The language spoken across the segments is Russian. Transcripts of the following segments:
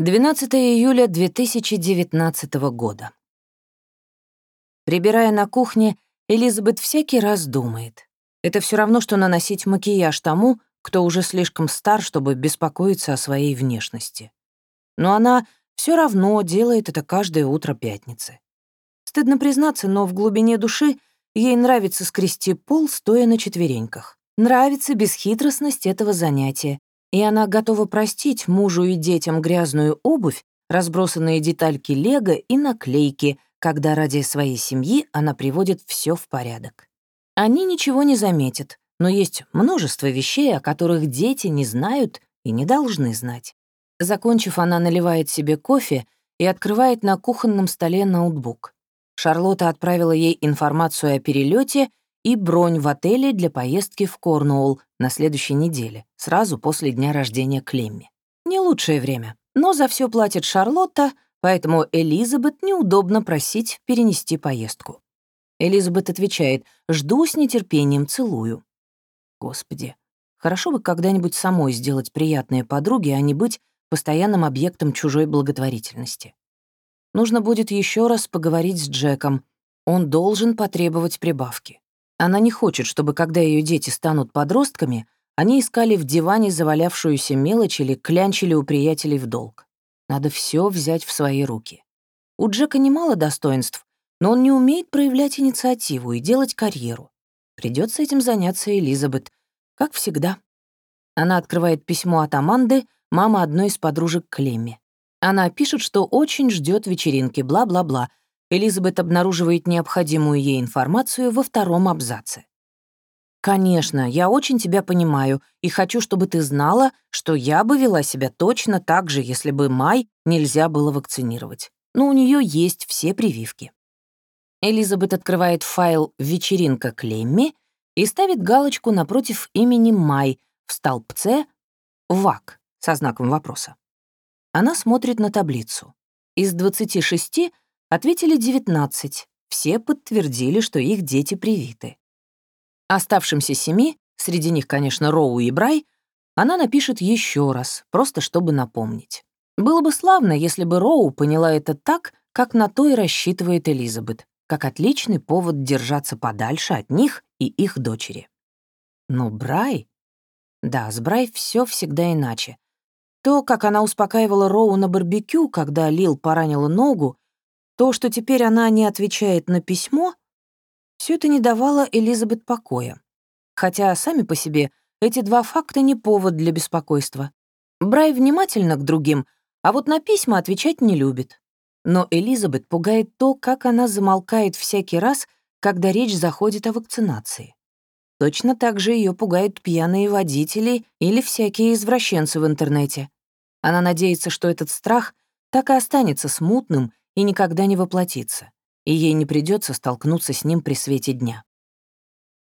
12 июля 2019 года. Прибирая на кухне, Элизабет всякий раз думает. Это все равно, что наносить макияж тому, кто уже слишком стар, чтобы беспокоиться о своей внешности. Но она все равно делает это каждое утро пятницы. Стыдно признаться, но в глубине души ей нравится скрести пол, стоя на четвереньках. Нравится бесхитростность этого занятия, и она готова простить мужу и детям грязную обувь, разбросанные детальки лего и наклейки, когда ради своей семьи она приводит все в порядок. Они ничего не заметят, но есть множество вещей, о которых дети не знают и не должны знать. Закончив, она наливает себе кофе и открывает на кухонном столе ноутбук. Шарлотта отправила ей информацию о перелете и бронь в отеле для поездки в Корнуолл на следующей неделе, сразу после дня рождения Клемми. Не лучшее время, но за все платит Шарлотта, поэтому Элизабет неудобно просить перенести поездку. Элизабет отвечает «Жду с нетерпением, целую». Господи, хорошо бы когда-нибудь самой сделать приятные подруги, а не быть постоянным объектом чужой благотворительности. Нужно будет еще раз поговорить с Джеком. Он должен потребовать прибавки. Она не хочет, чтобы, когда ее дети станут подростками, они искали в диване завалявшуюся мелочь или клянчили у приятелей в долг. Надо все взять в свои руки. У Джека немало достоинств, но он не умеет проявлять инициативу и делать карьеру. Придется этим заняться Элизабет, как всегда. Она открывает письмо от Аманды, мама одной из подружек Клемми. Она пишет, что очень ждет вечеринки, бла-бла-бла, Элизабет обнаруживает необходимую ей информацию во втором абзаце. «Конечно, я очень тебя понимаю и хочу, чтобы ты знала, что я бы вела себя точно так же, если бы Май нельзя было вакцинировать. Но у нее есть все прививки». Элизабет открывает файл «Вечеринка Клемми» и ставит галочку напротив имени Май в столбце «ВАК» со знаком вопроса. Она смотрит на таблицу. Из 26 Ответили 19. Все подтвердили, что их дети привиты. Оставшимся семи, среди них, конечно, Роу и Брай, она напишет еще раз, просто чтобы напомнить. Было бы славно, если бы Роу поняла это так, как на то и рассчитывает Элизабет, как отличный повод держаться подальше от них и их дочери. Но Брай... Да, с Брай все всегда иначе. То, как она успокаивала Роу на барбекю, когда Лил поранила ногу, то, что теперь она не отвечает на письмо, все это не давало Элизабет покоя. Хотя сами по себе эти два факта не повод для беспокойства. Брай внимательно к другим, а вот на письма отвечать не любит. Но Элизабет пугает то, как она замолкает всякий раз, когда речь заходит о вакцинации. Точно так же ее пугают пьяные водители или всякие извращенцы в интернете. Она надеется, что этот страх так и останется смутным и никогда не воплотится, и ей не придется столкнуться с ним при свете дня.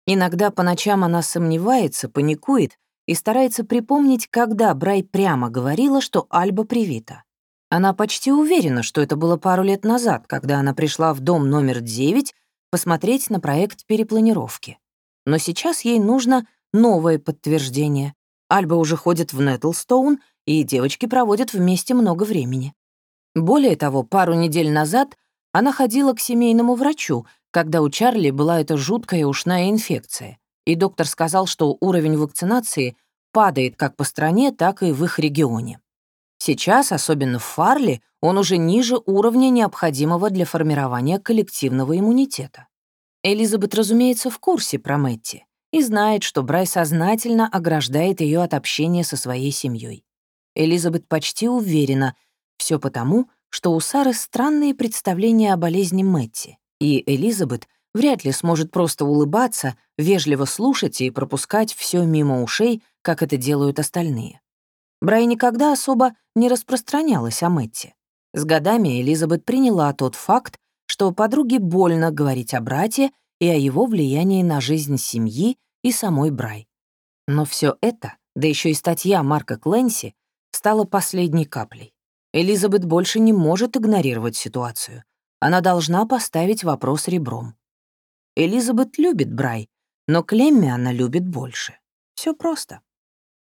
Иногда по ночам она сомневается, паникует и старается припомнить, когда Брай прямо говорила, что Альба привита. Она почти уверена, что это было пару лет назад, когда она пришла в дом номер 9 посмотреть на проект перепланировки. Но сейчас ей нужно новое подтверждение. Альба уже ходит в Нетлстоун, и девочки проводят вместе много времени. Более того, пару недель назад она ходила к семейному врачу, когда у Чарли была эта жуткая ушная инфекция, и доктор сказал, что уровень вакцинации падает как по стране, так и в их регионе. Сейчас, особенно в Фарле, он уже ниже уровня, необходимого для формирования коллективного иммунитета. Элизабет, разумеется, в курсе про Мэтти и знает, что Брай сознательно ограждает ее от общения со своей семьей. Элизабет почти уверена, все потому, что у Сары странные представления о болезни Мэтти, и Элизабет вряд ли сможет просто улыбаться, вежливо слушать и пропускать все мимо ушей, как это делают остальные. Брай никогда особо не распространялась о Мэтти. С годами Элизабет приняла тот факт, что подруге больно говорить о брате и о его влиянии на жизнь семьи и самой Брай. Но все это, да еще и статья Марка Кленси, стало последней каплей. Элизабет больше не может игнорировать ситуацию. Она должна поставить вопрос ребром. Элизабет любит Брай, но Клемми она любит больше. Все просто.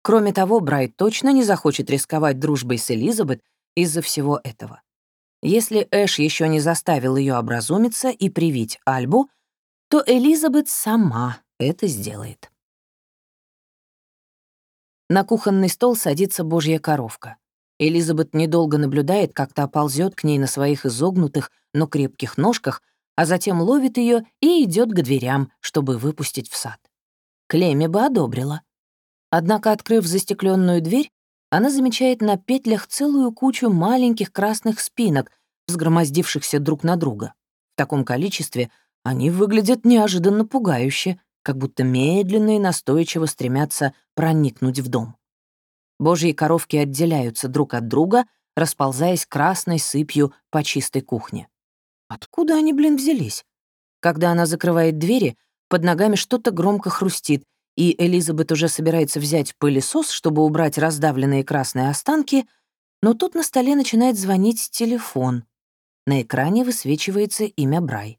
Кроме того, Брай точно не захочет рисковать дружбой с Элизабет, из-за всего этого. Если Эш еще не заставил ее образумиться и привить Альбу, то Элизабет сама это сделает. На кухонный стол садится божья коровка. Элизабет недолго наблюдает, как та ползет к ней на своих изогнутых, но крепких ножках, а затем ловит ее и идет к дверям, чтобы выпустить в сад. Клемми бы одобрила. Однако, открыв застекленную дверь, она замечает на петлях целую кучу маленьких красных спинок, взгромоздившихся друг на друга. В таком количестве они выглядят неожиданно пугающе, как будто медленно и настойчиво стремятся проникнуть в дом. Божьи коровки отделяются друг от друга, расползаясь красной сыпью по чистой кухне. Откуда они, блин, взялись? Когда она закрывает двери, под ногами что-то громко хрустит, и Элизабет уже собирается взять пылесос, чтобы убрать раздавленные красные останки, но тут на столе начинает звонить телефон. На экране высвечивается имя Брай.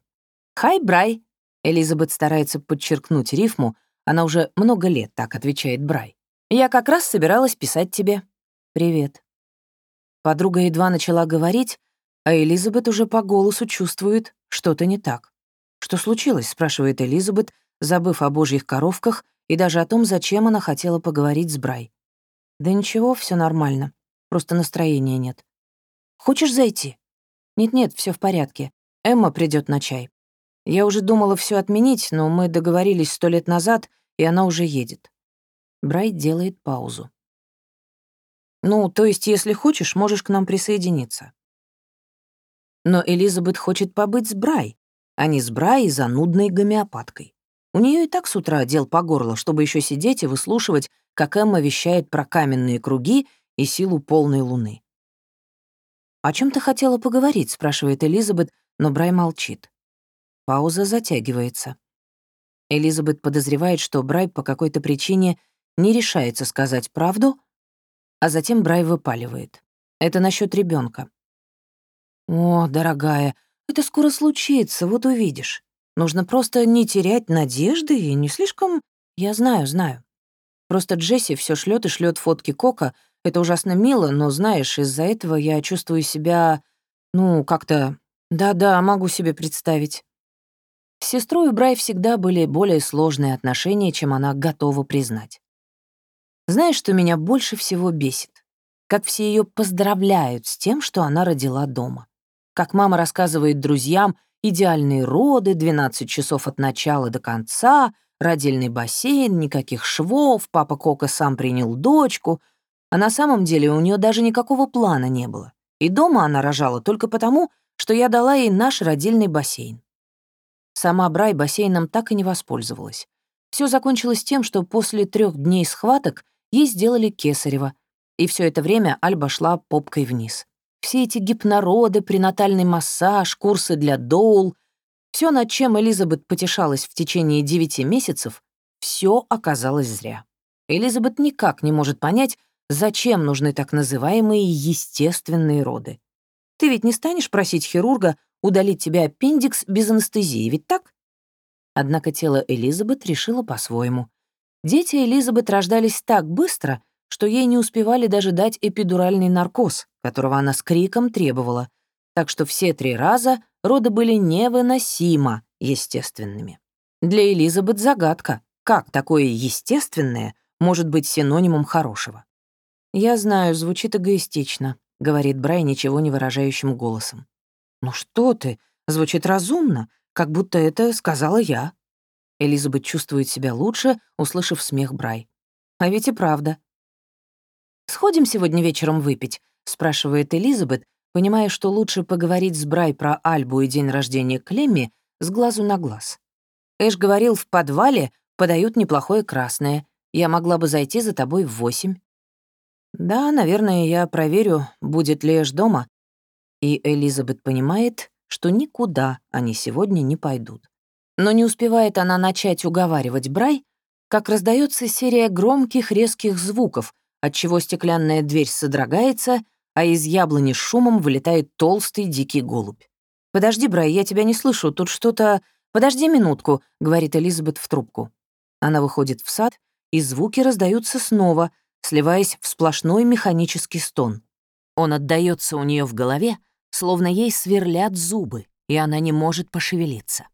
«Хай, Брай!» Элизабет старается подчеркнуть рифму, она уже много лет так отвечает Брай. Я как раз собиралась писать тебе. Привет. Подруга едва начала говорить, а Элизабет уже по голосу чувствует, что-то не так. «Что случилось?» — спрашивает Элизабет, забыв о божьих коровках и даже о том, зачем она хотела поговорить с Брай. «Да ничего, все нормально. Просто настроения нет. Хочешь зайти?» «Нет-нет, все в порядке. Эмма придет на чай. Я уже думала все отменить, но мы договорились сто лет назад, и она уже едет. Брайт делает паузу. «Ну, то есть, если хочешь, можешь к нам присоединиться». Но Элизабет хочет побыть с Брай, а не с Брай и занудной гомеопаткой. У нее и так с утра дел по горло, чтобы еще сидеть и выслушивать, как Эмма вещает про каменные круги и силу полной луны. «О чем ты хотела поговорить?» — спрашивает Элизабет, но Брай молчит. Пауза затягивается. Элизабет подозревает, что Брай по какой-то причине не решается сказать правду, а затем Брай выпаливает. Это насчет ребенка. «О, дорогая, это скоро случится, вот увидишь. Нужно просто не терять надежды и не слишком... Я знаю, знаю. Просто Джесси все шлет и шлет фотки Кока. Это ужасно мило, но, знаешь, из-за этого я чувствую себя... Ну, как-то... Да-да, могу себе представить. С сестрой у Брай всегда были более сложные отношения, чем она готова признать. Знаешь, что меня больше всего бесит? Как все ее поздравляют с тем, что она родила дома. Как мама рассказывает друзьям, идеальные роды, 12 часов от начала до конца, родильный бассейн, никаких швов, папа Кока сам принял дочку. А на самом деле у нее даже никакого плана не было. И дома она рожала только потому, что я дала ей наш родильный бассейн. Сама Брай бассейном так и не воспользовалась. Все закончилось тем, что после трех дней схваток Ей сделали кесарево, и все это время Альба шла попкой вниз. Все эти гипнороды, пренатальный массаж, курсы для доул, все, над чем Элизабет потешалась в течение девяти месяцев, все оказалось зря. Элизабет никак не может понять, зачем нужны так называемые естественные роды. Ты ведь не станешь просить хирурга удалить тебе аппендикс без анестезии, ведь так? Однако тело Элизабет решило по-своему. Дети Элизабет рождались так быстро, что ей не успевали даже дать эпидуральный наркоз, которого она с криком требовала, так что все три раза роды были невыносимо естественными. Для Элизабет загадка, как такое естественное может быть синонимом хорошего. «Я знаю, звучит эгоистично», — говорит Брай ничего не выражающим голосом. «Ну что ты?» — звучит разумно, как будто это сказала я. Элизабет чувствует себя лучше, услышав смех Брай. А ведь и правда. «Сходим сегодня вечером выпить?» — спрашивает Элизабет, понимая, что лучше поговорить с Брай про Альбу и день рождения Клемми с глазу на глаз. Эш говорил, в подвале подают неплохое красное. Я могла бы зайти за тобой в восемь. Да, наверное, я проверю, будет ли Эш дома. И Элизабет понимает, что никуда они сегодня не пойдут. Но не успевает она начать уговаривать Брай, как раздается серия громких резких звуков, отчего стеклянная дверь содрогается, а из яблони с шумом вылетает толстый дикий голубь. «Подожди, Брай, я тебя не слышу, тут что-то... Подожди минутку», — говорит Элизабет в трубку. Она выходит в сад, и звуки раздаются снова, сливаясь в сплошной механический стон. Он отдаётся у неё в голове, словно ей сверлят зубы, и она не может пошевелиться.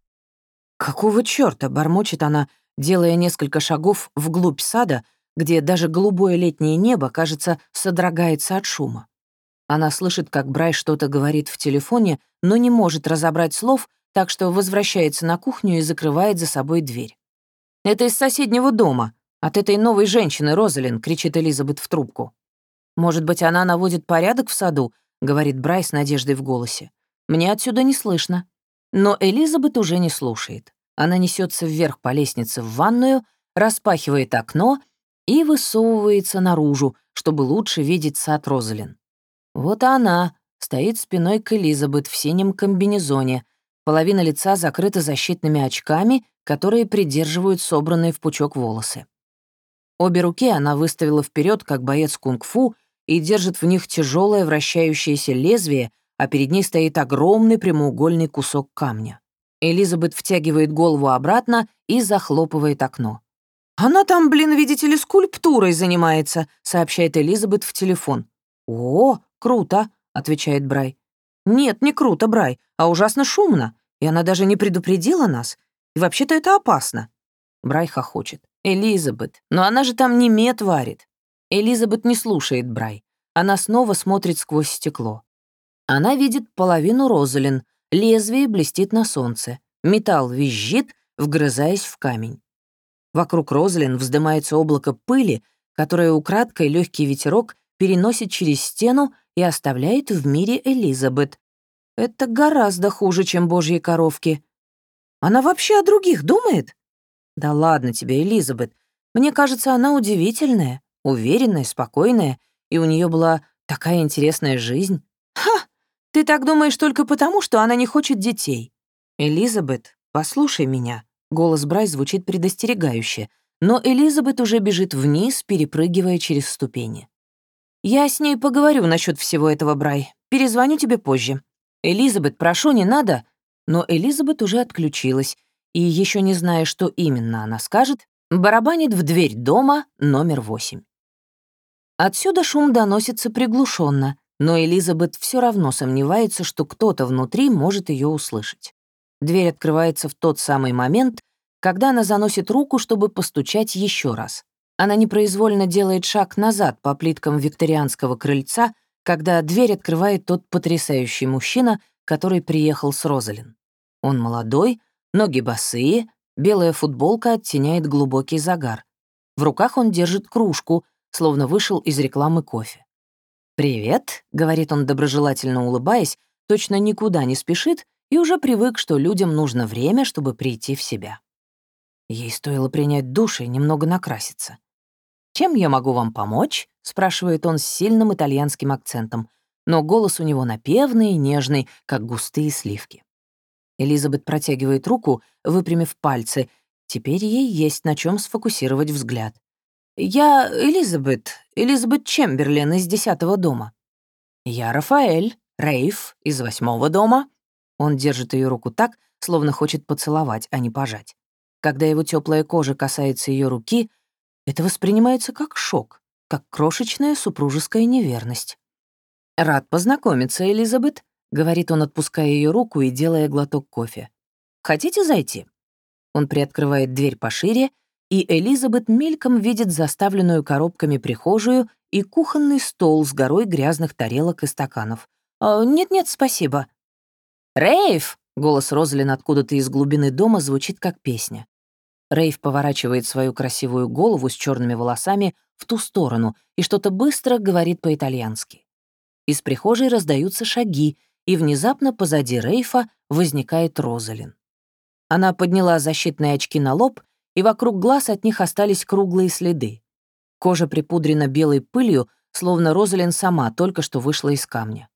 «Какого чёрта?» — бормочет она, делая несколько шагов вглубь сада, где даже голубое летнее небо, кажется, содрогается от шума. Она слышит, как Брай что-то говорит в телефоне, но не может разобрать слов, так что возвращается на кухню и закрывает за собой дверь. «Это из соседнего дома. От этой новой женщины, Розалин», — кричит Элизабет в трубку. «Может быть, она наводит порядок в саду?» — говорит Брай с надеждой в голосе. «Мне отсюда не слышно». Но Элизабет уже не слушает. Она несется вверх по лестнице в ванную, распахивает окно и высовывается наружу, чтобы лучше видеть сад Розалин. Вот она стоит спиной к Элизабет в синем комбинезоне, половина лица закрыта защитными очками, которые придерживают собранные в пучок волосы. Обе руки она выставила вперед, как боец кунг-фу, и держит в них тяжелое вращающееся лезвие, а перед ней стоит огромный прямоугольный кусок камня. Элизабет втягивает голову обратно и захлопывает окно. «Она там, блин, видите ли, скульптурой занимается», — сообщает Элизабет в телефон. «О, круто», — отвечает Брай. «Нет, не круто, Брай, а ужасно шумно. И она даже не предупредила нас. И вообще-то это опасно». Брай хохочет. «Элизабет, но она же там не мед варит». Элизабет не слушает Брай. Она снова смотрит сквозь стекло. Она видит половину Розалин. Лезвие блестит на солнце. Металл визжит, вгрызаясь в камень. Вокруг Розалин вздымается облако пыли, которое украдкой легкий ветерок переносит через стену и оставляет в мире Элизабет. Это гораздо хуже, чем божьи коровки. Она вообще о других думает? Да ладно тебе, Элизабет. Мне кажется, она удивительная, уверенная, спокойная, и у нее была такая интересная жизнь. Ты так думаешь только потому, что она не хочет детей. Элизабет, послушай меня. Голос Брай звучит предостерегающе, но Элизабет уже бежит вниз, перепрыгивая через ступени. «Я с ней поговорю насчет всего этого, Брай. Перезвоню тебе позже. Элизабет, прошу, не надо». Но Элизабет уже отключилась, и, еще не зная, что именно она скажет, барабанит в дверь дома номер восемь. Отсюда шум доносится приглушенно, но Элизабет все равно сомневается, что кто-то внутри может ее услышать. Дверь открывается в тот самый момент, когда она заносит руку, чтобы постучать еще раз. Она непроизвольно делает шаг назад по плиткам викторианского крыльца, когда дверь открывает тот потрясающий мужчина, который приехал с Розалин. Он молодой, ноги босые, белая футболка оттеняет глубокий загар. В руках он держит кружку, словно вышел из рекламы кофе. «Привет», — говорит он, доброжелательно улыбаясь, точно никуда не спешит и уже привык, что людям нужно время, чтобы прийти в себя. Ей стоило принять душ и немного накраситься. «Чем я могу вам помочь?» — спрашивает он с сильным итальянским акцентом, но голос у него напевный и нежный, как густые сливки. Элизабет протягивает руку, выпрямив пальцы. Теперь ей есть на чем сфокусировать взгляд. «Я Элизабет, Элизабет Чемберлен из десятого дома». «Я Рафаэль, Рейф из восьмого дома», он держит ее руку так, словно хочет поцеловать, а не пожать. Когда его теплая кожа касается ее руки, это воспринимается как шок, как крошечная супружеская неверность. «Рад познакомиться, Элизабет», — говорит он, отпуская ее руку и делая глоток кофе. «Хотите зайти?» Он приоткрывает дверь пошире, и Элизабет мельком видит заставленную коробками прихожую и кухонный стол с горой грязных тарелок и стаканов. «А, «Нет-нет, спасибо», «Рейв!» — голос Розалин откуда-то из глубины дома звучит как песня. Рейв поворачивает свою красивую голову с черными волосами в ту сторону и что-то быстро говорит по-итальянски. Из прихожей раздаются шаги, и внезапно позади Рейфа возникает Розалин. Она подняла защитные очки на лоб, и вокруг глаз от них остались круглые следы. Кожа припудрена белой пылью, словно Розалин сама только что вышла из камня.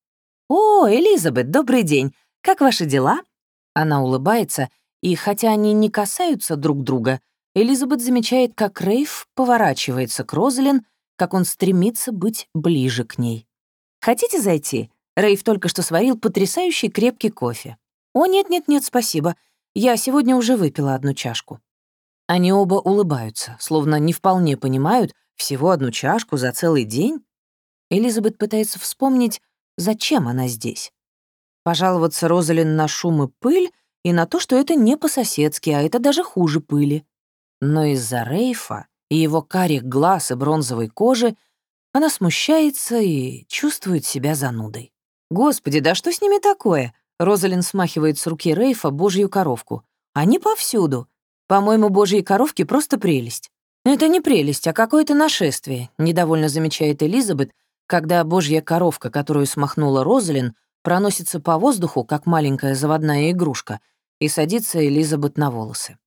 «О, Элизабет, добрый день! Как ваши дела?» Она улыбается, и хотя они не касаются друг друга, Элизабет замечает, как Рейв поворачивается к Розалин, как он стремится быть ближе к ней. «Хотите зайти?» Рейв только что сварил потрясающий крепкий кофе. «О, нет-нет-нет, спасибо. Я сегодня уже выпила одну чашку». Они оба улыбаются, словно не вполне понимают всего одну чашку за целый день. Элизабет пытается вспомнить, зачем она здесь. Пожаловаться Розалин на шум и пыль и на то, что это не по-соседски, а это даже хуже пыли. Но из-за Рейфа и его карих глаз и бронзовой кожи она смущается и чувствует себя занудой. «Господи, да что с ними такое?» Розалин смахивает с руки Рейфа божью коровку. «Они повсюду. По-моему, божьи коровки — просто прелесть». «Это не прелесть, а какое-то нашествие», — недовольно замечает Элизабет, когда божья коровка, которую смахнула Розалин, проносится по воздуху, как маленькая заводная игрушка, и садится Элизабет на волосы.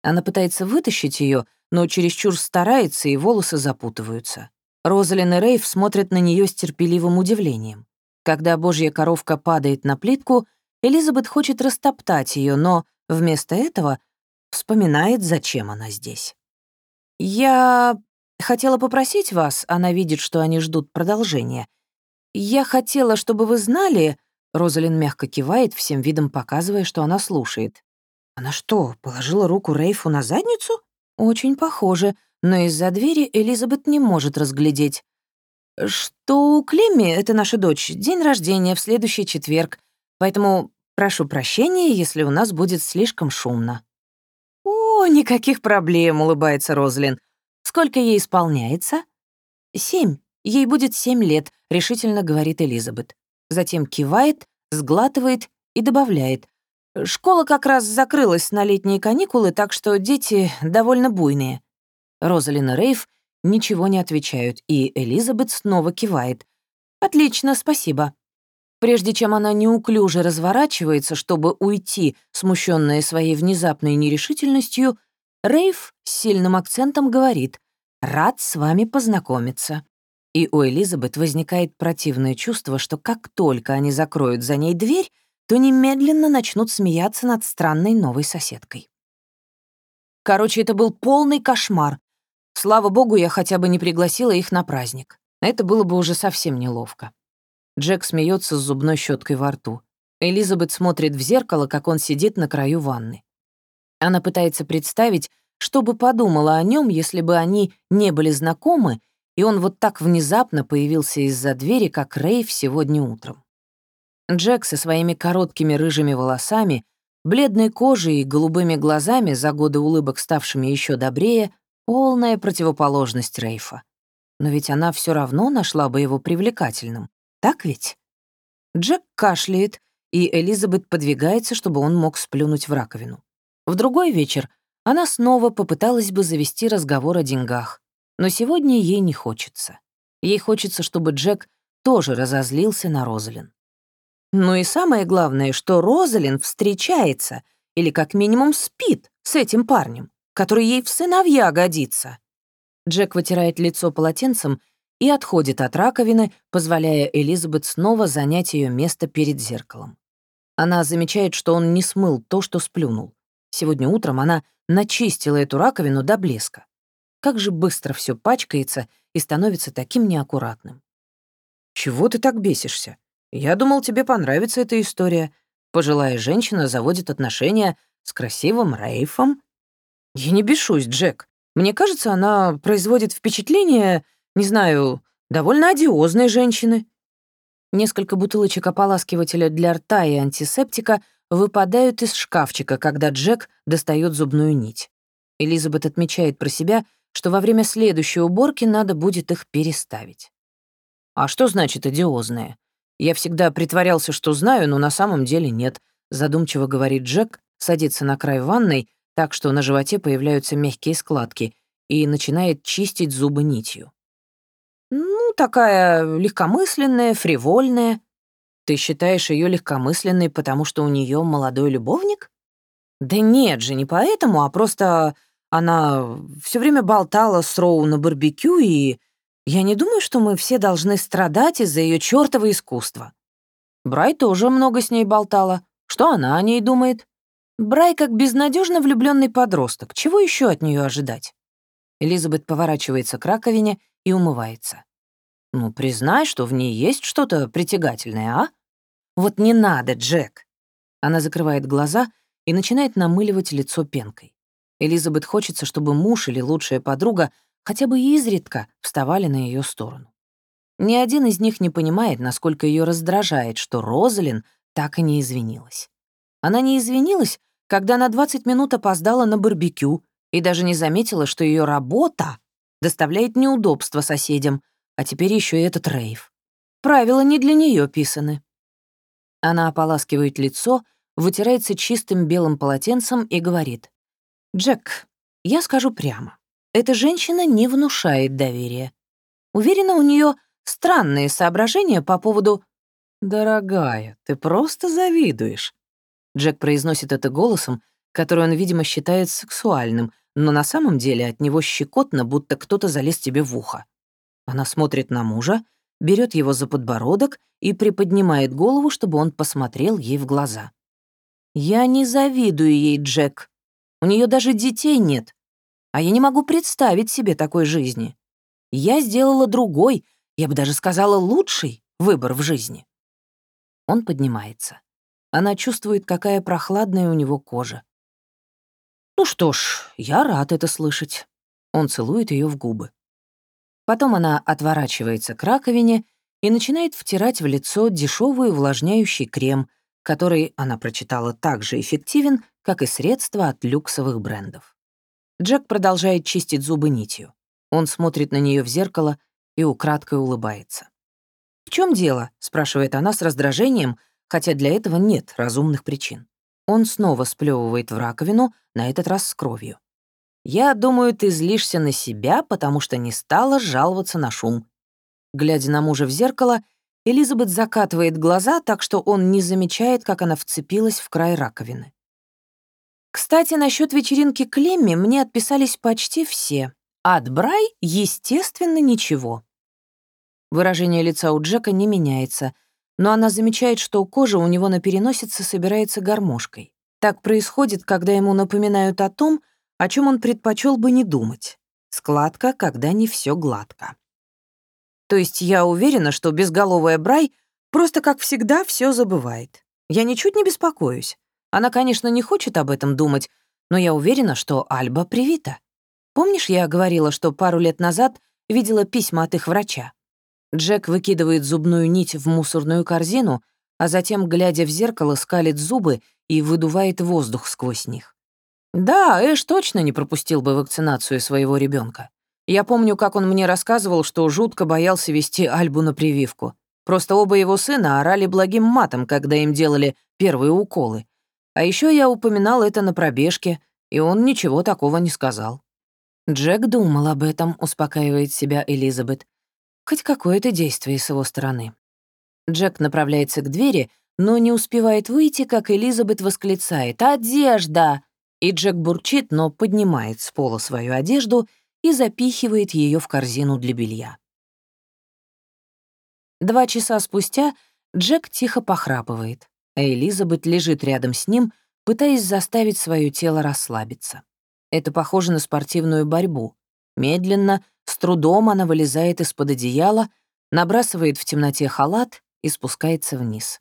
Она пытается вытащить ее, но чересчур старается, и волосы запутываются. Розалин и Рейв смотрят на нее с терпеливым удивлением. Когда божья коровка падает на плитку, Элизабет хочет растоптать ее, но вместо этого вспоминает, зачем она здесь. «Я хотела попросить вас», — она видит, что они ждут продолжения. «Я хотела, чтобы вы знали...» Розалин мягко кивает, всем видом показывая, что она слушает. «Она что, положила руку Рейфу на задницу?» «Очень похоже, но из-за двери Элизабет не может разглядеть. Что у Клемми, это наша дочь, день рождения в следующий четверг, поэтому прошу прощения, если у нас будет слишком шумно». «О, никаких проблем», — улыбается Розлин. «Сколько ей исполняется?» «Семь. Ей будет семь лет», — решительно говорит Элизабет. Затем кивает, сглатывает и добавляет. «Школа как раз закрылась на летние каникулы, так что дети довольно буйные». Розалин и Рейв ничего не отвечают, и Элизабет снова кивает. «Отлично, спасибо». Прежде чем она неуклюже разворачивается, чтобы уйти, смущенная своей внезапной нерешительностью, Рейв с сильным акцентом говорит «Рад с вами познакомиться». И у Элизабет возникает противное чувство, что как только они закроют за ней дверь, то немедленно начнут смеяться над странной новой соседкой. Короче, это был полный кошмар. Слава богу, я хотя бы не пригласила их на праздник. Это было бы уже совсем неловко. Джек смеется с зубной щеткой во рту. Элизабет смотрит в зеркало, как он сидит на краю ванны. Она пытается представить, что бы подумала о нем, если бы они не были знакомы, и он вот так внезапно появился из-за двери, как Рейв сегодня утром. Джек со своими короткими рыжими волосами, бледной кожей и голубыми глазами, за годы улыбок ставшими еще добрее, полная противоположность Рейфа. Но ведь она все равно нашла бы его привлекательным. Так ведь? Джек кашляет, и Элизабет подвигается, чтобы он мог сплюнуть в раковину. В другой вечер она снова попыталась бы завести разговор о деньгах, но сегодня ей не хочется. Ей хочется, чтобы Джек тоже разозлился на Розалин. Ну и самое главное, что Розалин встречается или как минимум спит с этим парнем, который ей в сыновья годится. Джек вытирает лицо полотенцем и отходит от раковины, позволяя Элизабет снова занять ее место перед зеркалом. Она замечает, что он не смыл то, что сплюнул. Сегодня утром она начистила эту раковину до блеска. Как же быстро все пачкается и становится таким неаккуратным. «Чего ты так бесишься? Я думал, тебе понравится эта история. Пожилая женщина заводит отношения с красивым Рейфом». «Я не бешусь, Джек. Мне кажется, она производит впечатление не знаю, довольно одиозной женщины. Несколько бутылочек ополаскивателя для рта и антисептика выпадают из шкафчика, когда Джек достает зубную нить. Элизабет отмечает про себя, что во время следующей уборки надо будет их переставить. «А что значит одиозная? Я всегда притворялся, что знаю, но на самом деле нет», задумчиво говорит Джек, садится на край ванной, так что на животе появляются мягкие складки, и начинает чистить зубы нитью. Ну, такая легкомысленная, фривольная. Ты считаешь ее легкомысленной, потому что у нее молодой любовник? Да нет же, не поэтому, а просто она все время болтала с Роу на барбекю, и я не думаю, что мы все должны страдать из-за ее чёртова искусства. Брай тоже много с ней болтала. Что она о ней думает? Брай как безнадежно влюбленный подросток. Чего еще от нее ожидать? Элизабет поворачивается к раковине и умывается. Ну, признай, что в ней есть что-то притягательное, а? Вот не надо, Джек. Она закрывает глаза и начинает намыливать лицо пенкой. Элизабет хочется, чтобы муж или лучшая подруга хотя бы изредка вставали на ее сторону. Ни один из них не понимает, насколько ее раздражает, что Розалин так и не извинилась. Она не извинилась, когда на 20 минут опоздала на барбекю и даже не заметила, что ее работа доставляет неудобства соседям, а теперь еще и этот рейв. Правила не для нее писаны. Она ополаскивает лицо, вытирается чистым белым полотенцем и говорит. «Джек, я скажу прямо. Эта женщина не внушает доверия. Уверена, у нее странные соображения по поводу... «Дорогая, ты просто завидуешь». Джек произносит это голосом, который он, видимо, считает сексуальным, но на самом деле от него щекотно, будто кто-то залез тебе в ухо. Она смотрит на мужа, берет его за подбородок и приподнимает голову, чтобы он посмотрел ей в глаза. «Я не завидую ей, Джек. У нее даже детей нет. А я не могу представить себе такой жизни. Я сделала другой, я бы даже сказала, лучший выбор в жизни». Он поднимается. Она чувствует, какая прохладная у него кожа. «Ну что ж, я рад это слышать». Он целует ее в губы. Потом она отворачивается к раковине и начинает втирать в лицо дешевый увлажняющий крем, который, она прочитала, так же эффективен, как и средства от люксовых брендов. Джек продолжает чистить зубы нитью. Он смотрит на нее в зеркало и украдкой улыбается. «В чем дело?» — спрашивает она с раздражением, хотя для этого нет разумных причин. Он снова сплевывает в раковину, на этот раз с кровью. «Я думаю, ты злишься на себя, потому что не стала жаловаться на шум». Глядя на мужа в зеркало, Элизабет закатывает глаза, так что он не замечает, как она вцепилась в край раковины. Кстати, насчет вечеринки Клемми мне отписались почти все. От Брай, естественно, ничего. Выражение лица у Джека не меняется — но она замечает, что кожа у него на переносице собирается гармошкой. Так происходит, когда ему напоминают о том, о чем он предпочел бы не думать. Складка, когда не все гладко. То есть я уверена, что безголовая Брай просто, как всегда, все забывает. Я ничуть не беспокоюсь. Она, конечно, не хочет об этом думать, но я уверена, что Альба привита. Помнишь, я говорила, что пару лет назад видела письма от их врача? Джек выкидывает зубную нить в мусорную корзину, а затем, глядя в зеркало, скалит зубы и выдувает воздух сквозь них. Да, Эш точно не пропустил бы вакцинацию своего ребенка. Я помню, как он мне рассказывал, что жутко боялся вести Альбу на прививку. Просто оба его сына орали благим матом, когда им делали первые уколы. А еще я упоминал это на пробежке, и он ничего такого не сказал. Джек думал об этом, успокаивает себя Элизабет. Хоть какое-то действие с его стороны. Джек направляется к двери, но не успевает выйти, как Элизабет восклицает «Одежда!» И Джек бурчит, но поднимает с пола свою одежду и запихивает ее в корзину для белья. Два часа спустя Джек тихо похрапывает, а Элизабет лежит рядом с ним, пытаясь заставить свое тело расслабиться. Это похоже на спортивную борьбу. Медленно, с трудом она вылезает из-под одеяла, набрасывает в темноте халат и спускается вниз.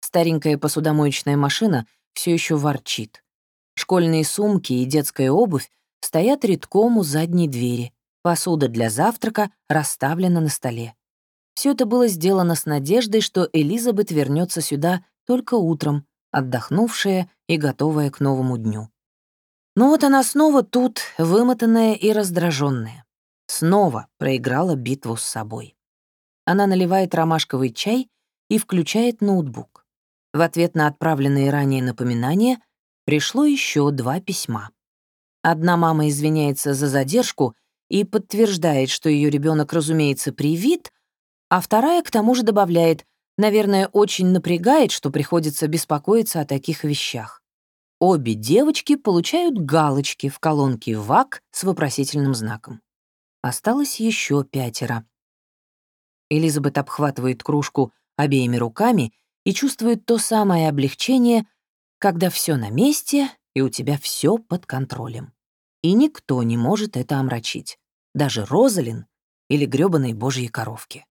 Старенькая посудомоечная машина все еще ворчит. Школьные сумки и детская обувь стоят редком у задней двери. Посуда для завтрака расставлена на столе. Все это было сделано с надеждой, что Элизабет вернется сюда только утром, отдохнувшая и готовая к новому дню. Но вот она снова тут, вымотанная и раздраженная. Снова проиграла битву с собой. Она наливает ромашковый чай и включает ноутбук. В ответ на отправленные ранее напоминания пришло еще два письма. Одна мама извиняется за задержку и подтверждает, что ее ребенок, разумеется, привит, а вторая к тому же добавляет, наверное, очень напрягает, что приходится беспокоиться о таких вещах. Обе девочки получают галочки в колонке ВАК с вопросительным знаком. Осталось еще пятеро. Элизабет обхватывает кружку обеими руками и чувствует то самое облегчение, когда все на месте и у тебя все под контролем. И никто не может это омрачить, даже Розалин или грёбаные божьи коровки.